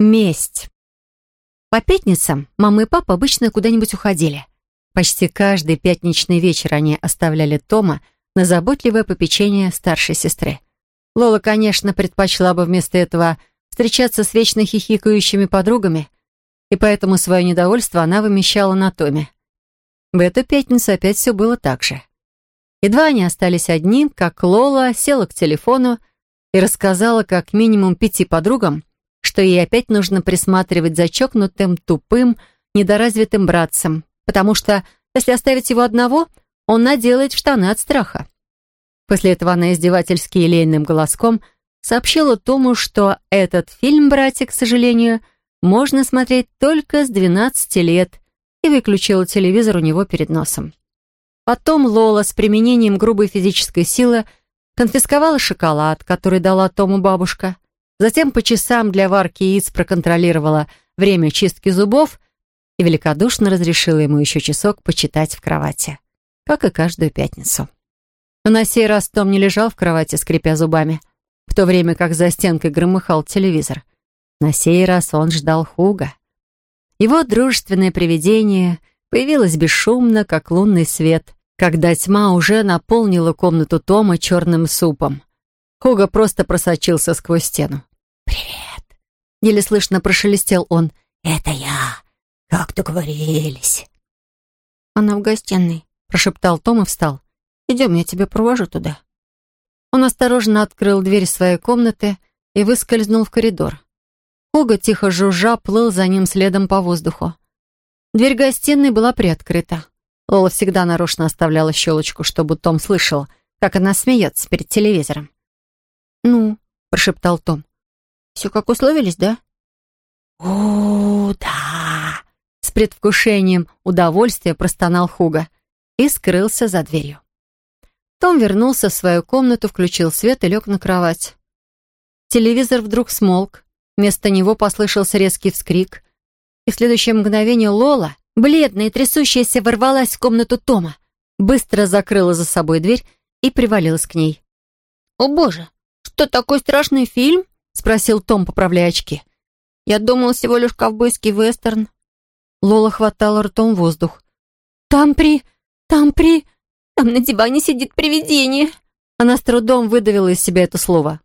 Месть. По пятницам мама и папа обычно куда-нибудь уходили. Почти каждый пятничный вечер они оставляли Тома на заботливое попечение старшей сестры. Лола, конечно, предпочла бы вместо этого встречаться с вечно хихикающими подругами, и поэтому свое недовольство она вымещала на Томе. В эту пятницу опять все было так же. Едва они остались одни, как Лола села к телефону и рассказала как минимум пяти подругам, что ей опять нужно присматривать за чокнутым, тупым, недоразвитым братцем, потому что, если оставить его одного, он наделает штаны от страха. После этого она издевательски елейным голоском сообщила Тому, что этот фильм, братик, к сожалению, можно смотреть только с 12 лет, и выключила телевизор у него перед носом. Потом Лола с применением грубой физической силы конфисковала шоколад, который дала Тому бабушка, Затем по часам для варки яиц проконтролировала время чистки зубов и великодушно разрешила ему еще часок почитать в кровати, как и каждую пятницу. Но на сей раз Том не лежал в кровати, скрипя зубами, в то время как за стенкой громыхал телевизор. На сей раз он ждал Хуга. Его дружественное привидение появилось бесшумно, как лунный свет, когда тьма уже наполнила комнату Тома черным супом. Хуга просто просочился сквозь стену. «Привет!» — еле слышно прошелестел он. «Это я. Как договорились?» «Она в гостиной», — прошептал Том и встал. «Идем, я тебя провожу туда». Он осторожно открыл дверь своей комнаты и выскользнул в коридор. Хуга, тихо жужжа, плыл за ним следом по воздуху. Дверь гостиной была приоткрыта. Лола всегда нарочно оставляла щелочку, чтобы Том слышал, как она смеется перед телевизором. «Ну?» — прошептал Том. «Все как условились, да?» «О, да!» С предвкушением удовольствия простонал Хуга и скрылся за дверью. Том вернулся в свою комнату, включил свет и лег на кровать. Телевизор вдруг смолк, вместо него послышался резкий вскрик, и в следующее мгновение Лола, бледная и трясущаяся, ворвалась в комнату Тома, быстро закрыла за собой дверь и привалилась к ней. «О боже, что, такой страшный фильм?» — спросил Том, поправляя очки. «Я думал, всего лишь ковбойский вестерн». Лола хватала ртом воздух. «Там при... там при... там на диване сидит привидение». Она с трудом выдавила из себя это слово.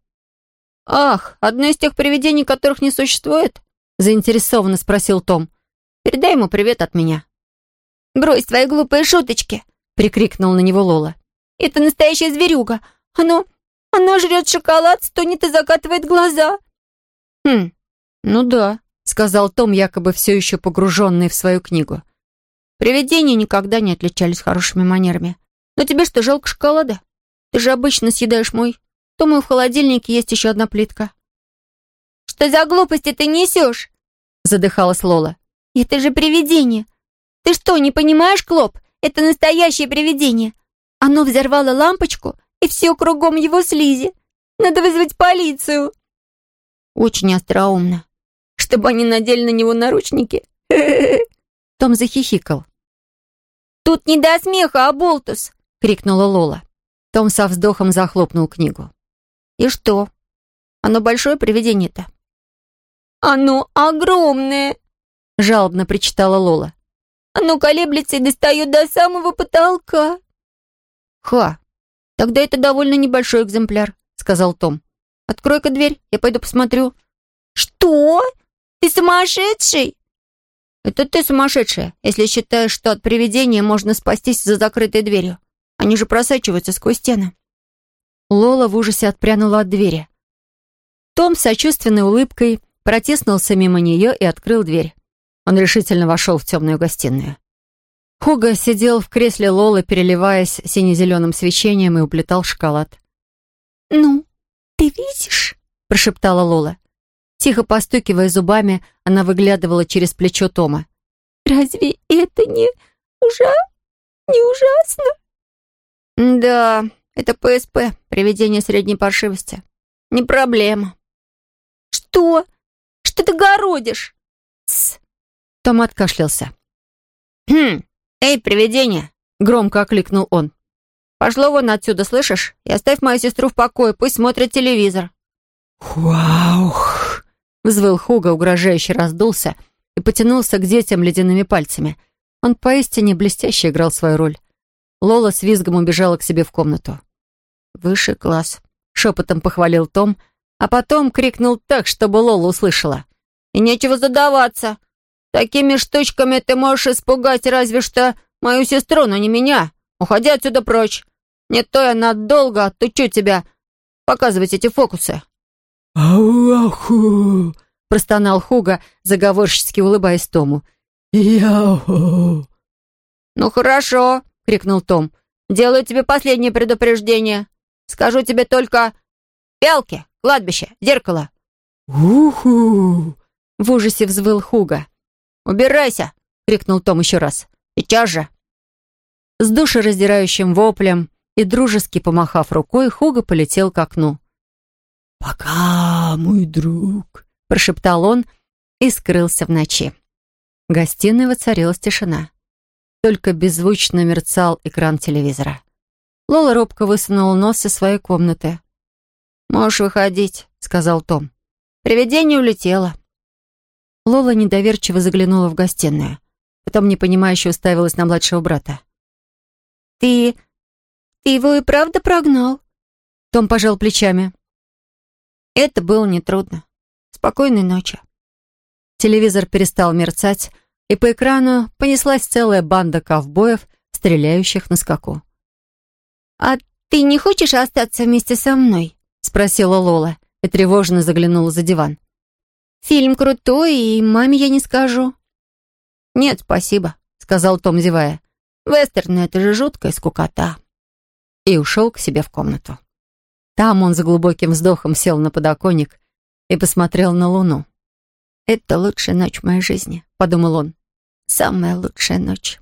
«Ах, одно из тех привидений, которых не существует?» заинтересованно спросил Том. «Передай ему привет от меня». «Брось твои глупые шуточки!» прикрикнул на него Лола. «Это настоящая зверюга. Оно она жрет шоколад, стонет и закатывает глаза». «Хм, ну да», — сказал Том, якобы все еще погруженный в свою книгу. «Привидения никогда не отличались хорошими манерами. Но тебе что, жалко шоколада? Ты же обычно съедаешь мой. Думаю, в холодильнике есть еще одна плитка». «Что за глупости ты несешь?» — задыхалась Лола. «Это же привидение. Ты что, не понимаешь, Клоп? Это настоящее привидение. Оно взорвало лампочку и все кругом его слизи. Надо вызвать полицию. Очень остроумно. Чтобы они надели на него наручники. Том захихикал. «Тут не до смеха, а болтус!» — крикнула Лола. Том со вздохом захлопнул книгу. «И что? Оно большое привидение-то?» «Оно огромное!» — жалобно причитала Лола. «Оно колеблется и достает до самого потолка!» «Ха, «Тогда это довольно небольшой экземпляр», — сказал Том. «Открой-ка дверь, я пойду посмотрю». «Что? Ты сумасшедший?» «Это ты сумасшедшая, если считаешь, что от привидения можно спастись за закрытой дверью. Они же просачиваются сквозь стены». Лола в ужасе отпрянула от двери. Том с сочувственной улыбкой протиснулся мимо нее и открыл дверь. Он решительно вошел в темную гостиную. Хуга сидел в кресле Лолы, переливаясь сине-зеленым свечением и уплетал шоколад. «Ну, ты видишь?» — прошептала Лола. Тихо постукивая зубами, она выглядывала через плечо Тома. «Разве это не ужа... не ужасно?» «Да, это ПСП, приведение средней паршивости. Не проблема». «Что? Что ты городишь?» «Тсс!» Том откашлялся. «Хм, «Эй, привидение!» — громко окликнул он. «Пошло вон отсюда, слышишь? И оставь мою сестру в покое, пусть смотрит телевизор». «Ваух!» Взвыл Хуга, угрожающе раздулся и потянулся к детям ледяными пальцами. Он поистине блестяще играл свою роль. Лола с визгом убежала к себе в комнату. «Высший класс», — шепотом похвалил Том, а потом крикнул так, чтобы Лола услышала. «И нечего задаваться. Такими штучками ты можешь испугать разве что мою сестру, но не меня. Уходи отсюда прочь. Не то я надолго отучу тебя показывать эти фокусы». «Ау-аху!» — простонал Хуга, заговорчески улыбаясь Тому. «Яу!» «Ну хорошо», — крикнул Том. «Делаю тебе последнее предупреждение. Скажу тебе только «Пялки, кладбище, зеркало». «Уху!» — в ужасе взвыл Хуга. «Убирайся!» — крикнул Том еще раз. «Сейчас же!» С душераздирающим воплем и дружески помахав рукой, Хуга полетел к окну. «Пока, мой друг!» — прошептал он и скрылся в ночи. В гостиной воцарилась тишина. Только беззвучно мерцал экран телевизора. Лола робко высунула нос из своей комнаты. «Можешь выходить», — сказал Том. «Привидение улетело». Лола недоверчиво заглянула в гостиную. Потом непонимающе уставилась на младшего брата. «Ты... ты его и правда прогнал?» Том пожал плечами. Это было нетрудно. Спокойной ночи. Телевизор перестал мерцать, и по экрану понеслась целая банда ковбоев, стреляющих на скаку. «А ты не хочешь остаться вместе со мной?» — спросила Лола и тревожно заглянула за диван. «Фильм крутой, и маме я не скажу». «Нет, спасибо», — сказал Том, зевая. «Вестерн — это же жуткая скукота». И ушел к себе в комнату. Там он с глубоким вздохом сел на подоконник и посмотрел на луну. «Это лучшая ночь моей жизни», — подумал он. «Самая лучшая ночь».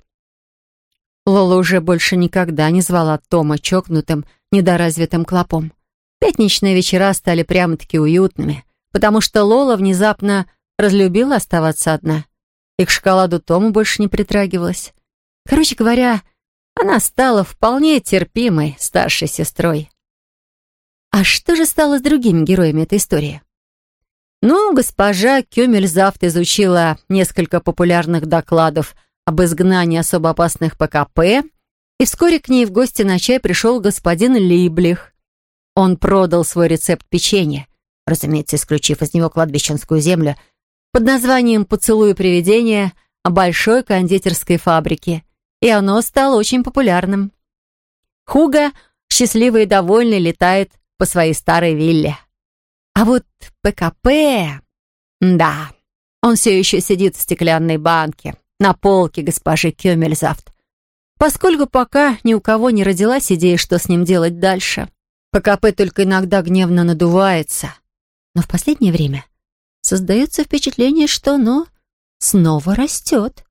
Лола уже больше никогда не звала Тома чокнутым, недоразвитым клопом. Пятничные вечера стали прямо-таки уютными, потому что Лола внезапно разлюбила оставаться одна и к шоколаду Тому больше не притрагивалась. Короче говоря, она стала вполне терпимой старшей сестрой. А что же стало с другими героями этой истории? Ну, госпожа Кюмельзавт изучила несколько популярных докладов об изгнании особо опасных ПКП, и вскоре к ней в гости на чай пришел господин Либлих. Он продал свой рецепт печенья, разумеется, исключив из него кладбищенскую землю, под названием «Поцелуй привидения» большой кондитерской фабрике, и оно стало очень популярным. Хуга, счастливый и довольный, летает по своей старой вилле. А вот ПКП... Да, он все еще сидит в стеклянной банке на полке госпожи Кёмельзавт, поскольку пока ни у кого не родилась идея, что с ним делать дальше. ПКП только иногда гневно надувается. Но в последнее время создается впечатление, что оно снова растет.